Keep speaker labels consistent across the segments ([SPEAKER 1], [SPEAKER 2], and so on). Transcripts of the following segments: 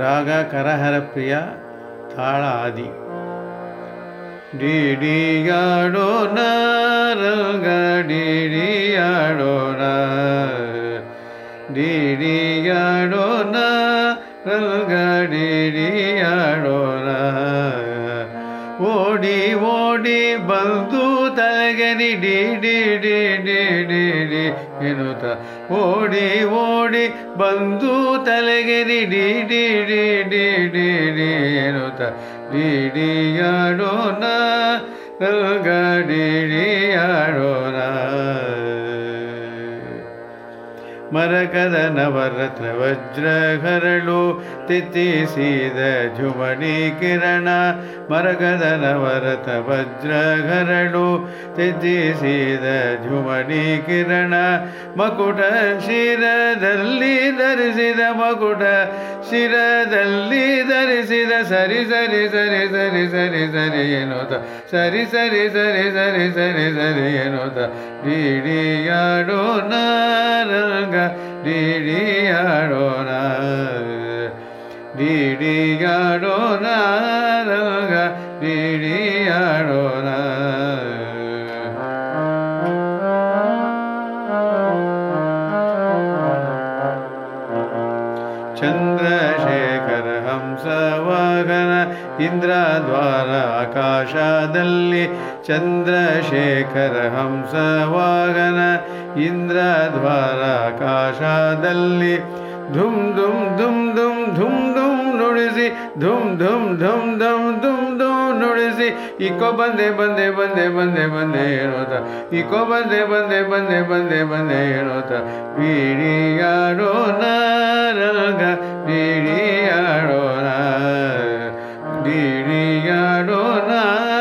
[SPEAKER 1] ರಾಗ ಕರಹರ ಪ್ರಿಯ ತಾಳ ಆದಿ. ಡಿಡಿಯಾಡೋಣ ರಂಗ ಡಿಡಿಯಾಡೋಣ ಡಿಡಿಯಾಡೋಣ ರಂಗ ಡಿಡಿಯಾಡೋಣ ಓಡಿ ಓಡಿ ಬಂದು ತಲೆಗೆನಿ ಡಿ ಡಿ ಡಿ ಡಿ ಡಿ ಡಿ ಎನ್ನುತ್ತ. ಓಡಿ ಓಡಿ ಬಂದು ತಲೆಗೆ ಡಿ ಡಿ ಡಿ ಡಿ ಡಿ ಡಿ ಎನ್ನುತ್ತ. ಡಿ ಡಿಯಾಡೋಣ ರಂಗ ಡಿಡಿಯಾಡೋಣ ಮರಕದ ನವರತ್ನ ವಜ್ರಹರಳು ತಿತ್ತಿಸಿದ ಝುಮಣಿ ಕಿರಣ ಮರಕದ ನವರತ್ನ ವಜ್ರಹರಳು ತಿತ್ತಿಸಿದ ಝುಮಣಿ ಕಿರಣ ಮಕುಟ ಶಿರದಲ್ಲಿ ಧರಿಸಿದ ಮಕುಟ ಶಿರದಲ್ಲಿ ಧರಿಸಿದ ಸರಿ ಸರಿ ಸರಿ ಸರಿ ಸರಿ ಸರಿ ಎನ್ನುತ್ತ ಸರಿ ಸರಿ ಸರಿ ಸರಿ ಸರಿ ಸರಿ ಎನ್ನುತ್ತ ಡಿಡಿಯಾಡೋಣ ರಂಗ ಡಿಡಿಯಾಡೋಣ ಡಿಡಿಯಾಡೋಣ ರಂಗ ಡಿಡಿಯಾಡೋಣ ಚಂದ್ರಶೇಖರ ಹಂಸವಾಗನ ಇಂದ್ರದ್ವಾರ ಆಕಾಶದಲ್ಲಿ ಚಂದ್ರಶೇಖರ ಹಂಸವಾಗನ ಇಂದ್ರದ್ವಾರ ಆಕಾಶದಲ್ಲಿ ಧುಮ್ ಧುಮ್ ಧುಮ್ ಧುಮ್ ಧುಮ್ ಧುಮ್ ನುಡಿಸಿ ಧುಮ್ ಧುಮ್ ಧುಮ್ ಧುಮ್ ಧುಮ್ ನುಡಿಸಿ, ಇಕೋ ಬಂದೆ ಬಂದೆ ಬಂದೆ ಬಂದೆ ಬಂದೆ ಹೇಳೋತ ಇಕೋ ಬಂದೆ ಬಂದೆ ಬಂದೆ ಬಂದೆ ಬಂದೆ ಹೇಳೋತ ಬೀಡಿಯಾಡೋ ನಾರಂಗ, ಬೀಡಿಯಾಡೋ ನಾ ಬೀಡಿಯಾಡೋ ರಂಗ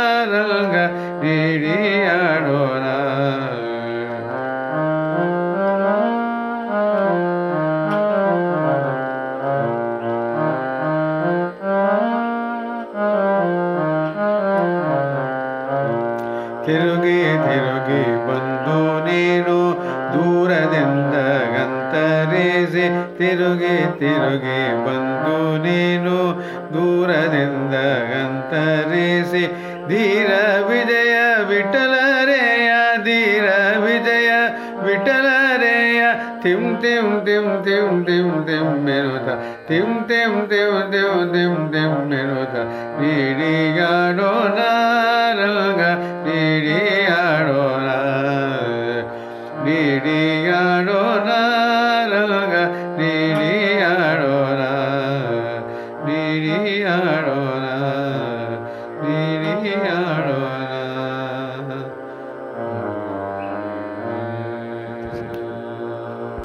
[SPEAKER 1] ತಿರುಗಿ ತಿರುಗಿ ಬಂದು ನೀನು ದೂರದಿಂದ ಗಂತರಿಸಿ ಧೀರ ವಿಜಯ ವಿಠಲರೆಯ ಧೀರ ವಿಜಯ ವಿಠಲರೆಯ ತಿಂ ತಿಂ ತಿಂ ತಿಂ ತಿಂ ತಿಂ ಮೆನುತ ತಿಂ ತಿಂ ತಿಂ ತಿಂ ತಿಂ ತಿಂ ಮೆನುತ ನೀಡಿಗಾಡೋಣ ನೀಡಿಯಾಡೋಣ ನೀಡಿಯಾಡೋಣ